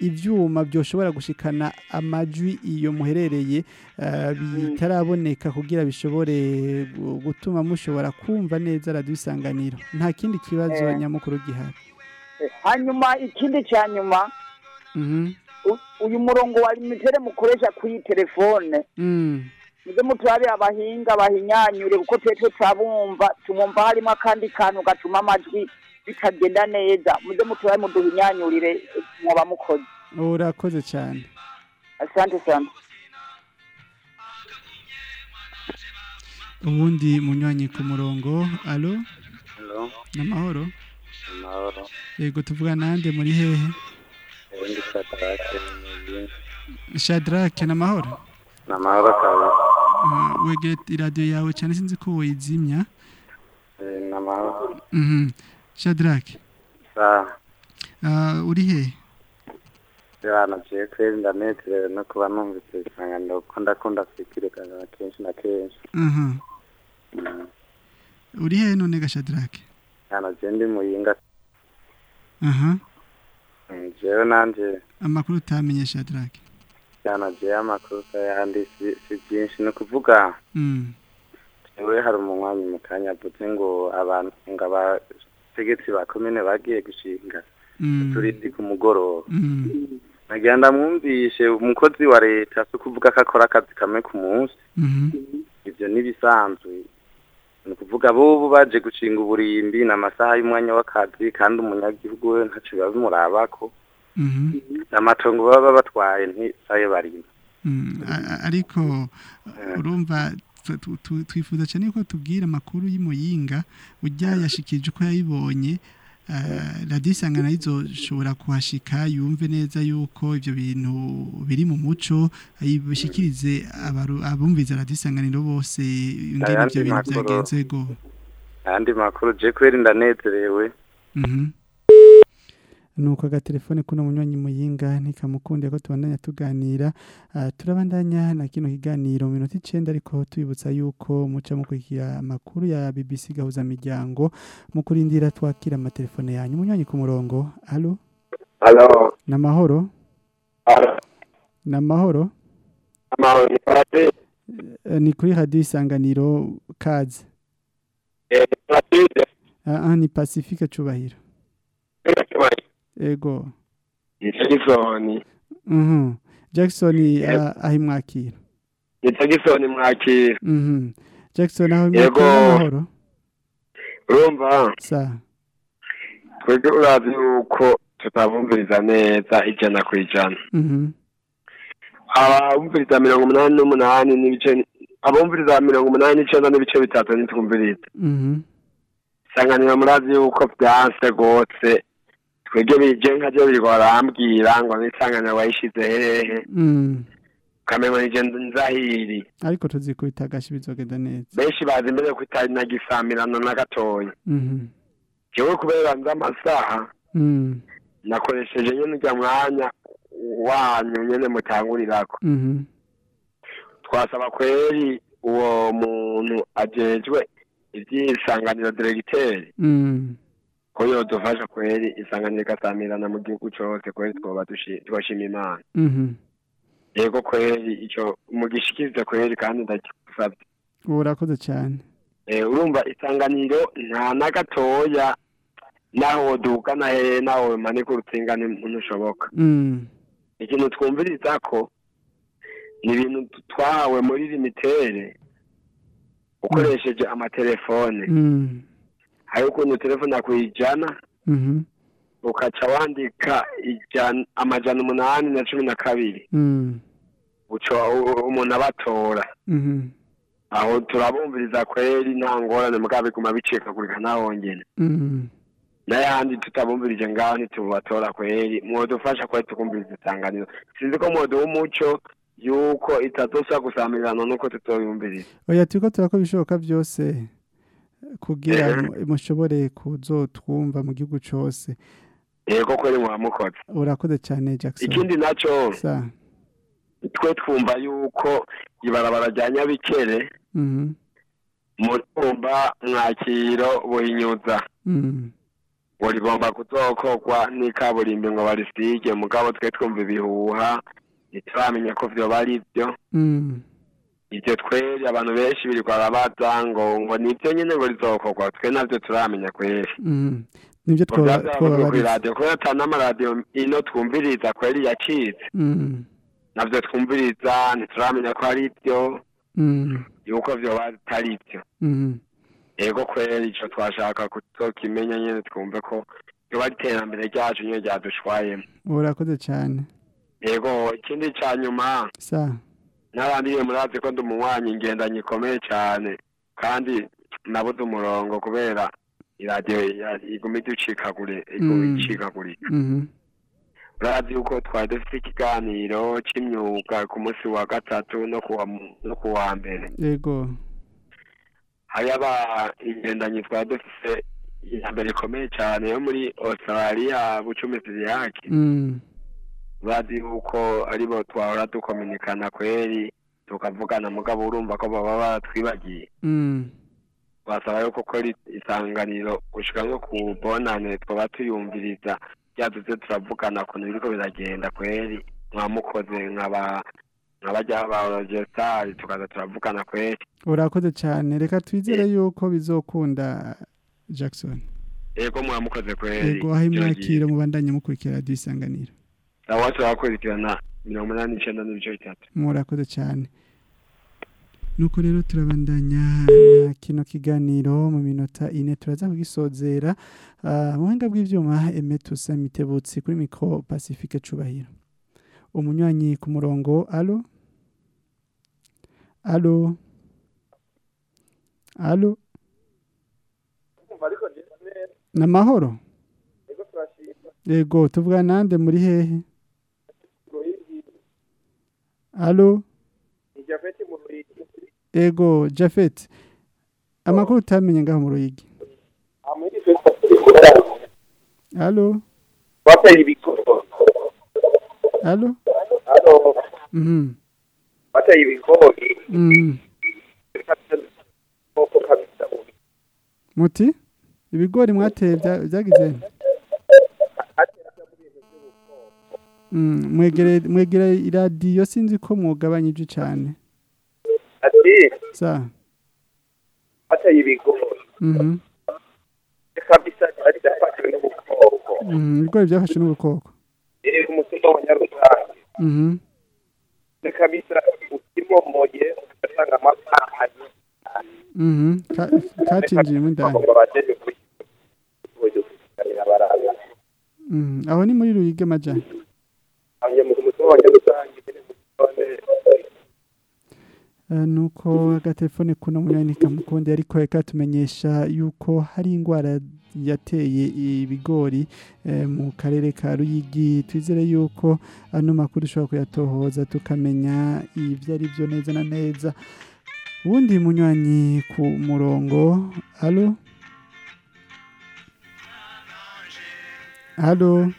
ivyuma byoshobora gushikana amajwi iyo muherereye eh, bitaraboneka kugira bishobore gu- gutuma mushobora kumva neza radio isanganiro nta kindi kibazo Eh. nyamukuru gihari hanyuma ikindi cya nyuma Mhm. u- uyu murongo wa limitere mukoresha kuri telefone. Mm. muze muturabire abahinga bahinyanyure kuko twetwe turabumva tumumva harimo akandi kantu gatuma amajwi bitagenda neza. Muze muturabe muduhinyanyurire mwoba mukoze urakoze cyane. Asante sana. Ubundi munywanyi ku murongo. Alo Hello, namahoro? Amahoro. yego tuvuga nande muri hehe Ubundi Shadarake ni shadrake namahoro ni amahoro kabisa. Ah, wegere iradiyo yawe cyane sinzi ko wayizimya Eh, Ni amahoro. Mhm. shadrake Sawa. ah, uri hehe Bihano je kweri ndanezerewe no kuba numvise isanganiro kuko ndakunda kwikirikana kenshi na kenshi. Mhm. Mm. uri hehe none ga shadrake Hano je ndi muyinga. aha Mm, Jewe nanje amakuru utamenye shadrake hano je amakuru yandi si byinshi ni ukuvuga Mm. jewe hari umunywanyi mu kanya avuze ngo abantu ngo abategetsi ba komine bagiye gushinga Mm. turindi ku mugoroba nagira ndamwumvishe umukozi wa leta si ukuvuga ko akora akazi kamwe ku munsi Mhm. ivyo n'ibisanzwe ni ukuvuga bobo baje gushinga uburimbi ni amasaha y'umwanya w'akazi kandi umunyagihugu we ntaco biba bimurabako Mhm. amatongo baba batwaye ntisayo barima. Mm, ariko urumva tu- tu- twifuza cyane ko tubwira amakuru y'imuyinga ujya yashikije uko yayibonye ah, radiyo isangana izoshobora kuhashika yumve neza yuko ibyo bintu biri mu muco ayibishikirize abaru- abumviza radiyo isanganiro bose ingene ibyo bintu byagenze go. Ayandi makuru je kweri ndanezerewe. Mhm. Nuko agatelefone kuno munywanyi muyinga ntikamukunde ko tubandanya tuganira. Ah, turabandanya na kino kiganiro mu minota icenda ariko tubibutsa yuko muca mukurikira amakuru ya BBC gahuza miryango mu kurindira twakira amatelefone yanyu. Munywanyi ku murongo. Alo Halo. namahoro Halo. namahoro Amahoro ni. Eh, ni kuri radio isanganiro kaze Eh, Patrice. ah, ah, ni pacifique cubahiro ego. Jackson. mhm. Jackson ah, ahi mwakira Ni Jackson mwakira. mhm. Jackson aho mwakira amahoro Urumva twebwe urazi yuko tutabumviriza neza ijana ku ijana. mhm. Abumviriza mirongo umunani n'umunani n'ibice abumviriza mirongo umunani n'icenda n'ibice bitatu ntitwumviriza. Isanganiro murazi yuko byanse rwose twebwe bije nkajya birirwa barambwira ngo n'isanganiro wayishize hehe mhm ukamengo nije nzahiri ariko tuzikubita agashi bizogenda neza benshi bazi mbere ko itari na gisamirano na gatoya mhm jewe kubera nzi amasaha mhm nakoresheje nyene urya mwanya wanyu nyene mutangurirako twasaba kweri uwo muntu ajejwe ivy'isanganiro diregiteri mhm ko yodufasha kweri isanganiro igasamirana mu gihugu cose kweri twoba dushi- twoshima imana. Mhm yego kweri ico mugishikirize kweri kandi ndagusavye urakoze cyane. Eh, urumva isanganiro nta na gatoya naho wodugana hehe naho womanika urutsinga ntushoboka. Mhm ikintu twumviriza ko ni ibintu tu- twahawe muri limitere ukoresheje amatelefone hari ukuntu telefone yakwijana mhm. ukaca wandika amajana umunani na cumi na kabiri. Mhm. Umuntu abatora. Mhm. Aho turabumviriza kweri nta ngorane mugabo biguma bicikagurika ntahongene mhm. N'ayandi tutabumvirije ngaho ntitubatora kweri mwodufasha kweri tukumviriza isanganiro sinzi ko mwoduha umuco yuko itazosa gusamirana nuko tutoyumviriza. Oya turiko turakora ibishoboka byose. Kugira mu- mushobore kuzotwumva mu gihugu cose yego kweri mwamukoze urakoze cyane Jackson. Ikindi na cyo twe twumva yuko ibarabara rya nyabikere mhm mutumba mwakiro buhinyuza. Mhm ngo rigomba kuzokorwa n'ikaburimbi ngo barisige. Mugabo twe twumva ibihuha ntituramenya ko vyoba ari byo ivyo tweri abantu benshi birirwa barabaza ngo ngo nivyo nyene ngo rizokorwa twe navyo turamenya kweri. Mhm ni byo radiyo kubera ata n'amaradiyo ino twumviriza kweri yacitse. Mhm navyo twumviriza ntituramenya ko ari byo. Mhm yuko vyoba atari byo. Mhm ego kweri ico twashaka kutokimenya nyene twumve ko ari iterambere ryacu nyene ryadushwayemo. Urakoze cyane ego ikindi ca nyuma sa. N'abandi murazi ko ndi umunywanyi ngendanye ikomeye cyane kandi nabuze umurongo kubera iradiyo iguma iducikagure Mm. icikagurika mhm urazi yuko twari dufite ikiganiro c'imyuga ku munsi wa gatatu no no kuwa mbere. Yego. Hari aba ingendanyi twari dufise iya mbere ikomeye cyane yo muri australia bucumi siriyaki mhm bazi yuko ari bo twahora dukominikana kweri tukavugana mugabo urumva ko baba baratwibagiye mhm basaba yuko kora isanganiro gushika nko ku bonane twaba tuyumviriza byaduze turavugana ukuntu biriko biragenda kweri mwamukoze nkaba nkabajya ba rogesitari tukaza turavugana kweri. Urakoze cyane. Reka twizere yuko bizokunda Jackson. Ego mwamukoze kweri. Yego aho Ijoro imwakiro mubandanye mukurikira radiyo isanganiro. Aho turakurikirana mirongo umunani n'icenda n'ibice bitatu. Murakoze cyane. Nuko rero turabandanya na kino kiganiro mu minota ine turaza kugisozera Ah, mu buhinga bw'ibyuma emetusa mitebutsi kuri mikoro pacifique cubahiro umunywanyi ku murongo alo alo alo ni amahoro yego tuvuga nande muri hehe? Alo? Ego jafet amakuru utamenye ngaho mu ruyigi alo? Bateye ibikoro alo? Hano mhm. Bateye ibigori muti? Ibigori mwateye bya- byagize nte? Mm, mwegere iradiyo sinzi ko mwugabanyije cyane ati sa bateye ibigori mhm kabisa ari dafatiwe n'ubukoko mhm ibigori byafashwe n'ubukoko iri ku mutumba wa nyarusange mhm ni kabisa ukimomoye ugasanga amafaranga mhm Ka- kacinjiyemo indani mhm aho ni muri ruyige majana hanyuma mu mutumba wa nyarusange none Eh, nuko agatelefone kuno munyani kamukunde ariko reka tumenyesha yuko hari indwara yateye ibigori eh, mu karere ka Ruyigi. Twizere yuko ano makuru ushobora kuyatohoza tukamenya ibyo ari byo neza na neza. Ubundi munywanyi ku murongo. Alo? Alo?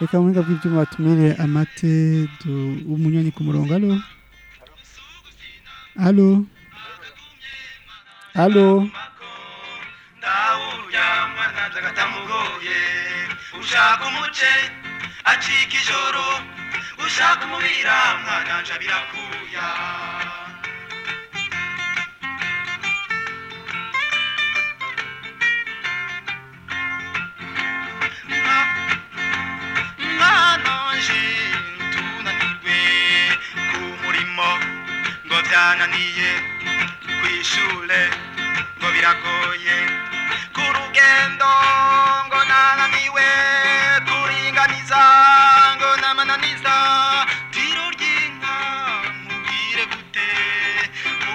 Reka mu buhinga bw'ibyuma batumire amate umunywanyi ku murongo. Alo? Mwana birakuya byananiye kwishure ngo biragoye ku rugendo ngo nananiwe kuringaniza ngo namananiza tiro ry'inka mubwire gute.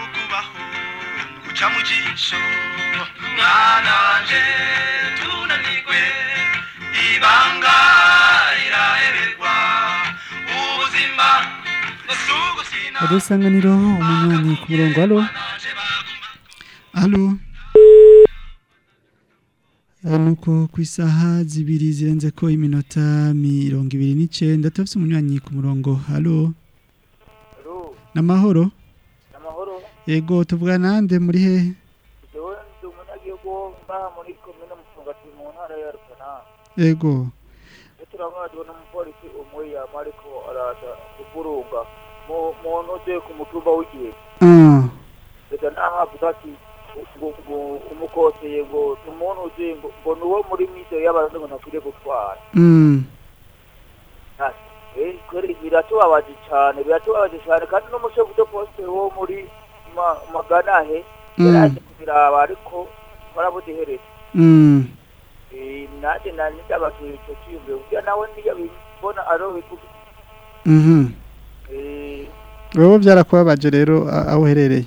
Ukubaho guca mu jisho. Mwananje Isanganiro umunywanyi ku murongo alo. Alo. Eh, nuko ku isaha zibiri zirenze ko iminota mirongo ibiri n'icyenda tufite umunywanyi ku murongo halo n'amahoro amahoro yego tuvuga nande muri he jewe ndi umunyagihugu wo ngaha muri komine musongati mu ntara ya rutana yego turabona n'umupolisi umwe yama ariko araza kuvurunga mu muntu ugiye ku mutumba w'igihe. Ah, reka nahavuga ati ngo umukoseye ngo umuntu ugiye ngo ni uwo muri mide y'abantu ngo ntakwiriye gutwara. Mm, eh, biratubabaje cyane biratubabaje cyane kandi n'umushefu de poste wo muri Ma- maganahe Mm. yaraje kubiraba ariko twarabudihereza mm, Eh, nanjye nari ndabasuye icyo cyiyumviro kugira nawe niyo bibona aro bikufi mhm. Wowe byarakubabaje rero aho uherereye.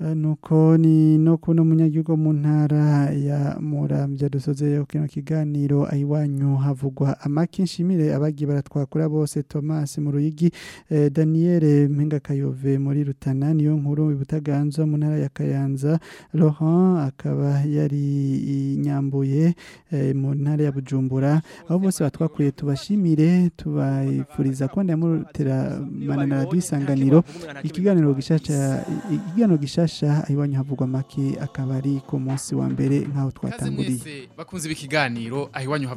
Nuko ni no kuno munyagihugu mu ntara ya Muramvya dusoze kino kiganiro ayiwanyu havugwa amaki nshimire abagiye baratwakura bose Thomas mu Ruyigi eh, Daniel Mpenga Kayove muri Rutana niyo nkuru ibutaganzwa mu ntara ya Kayanza. Laurent akaba yari inyambuye eh, mu ntara ya Bujumbura. Aho bose batwakuye tubashimire tubifuriza ko ndamutera manana ikiganiro gishasha ikiganiro gishasha ayiwanyu havugwa make akaba ari ku munsi wa mbere nk'aho Kaze twatanguriye. mwese bakunze ibi kiganiro aho iwanyu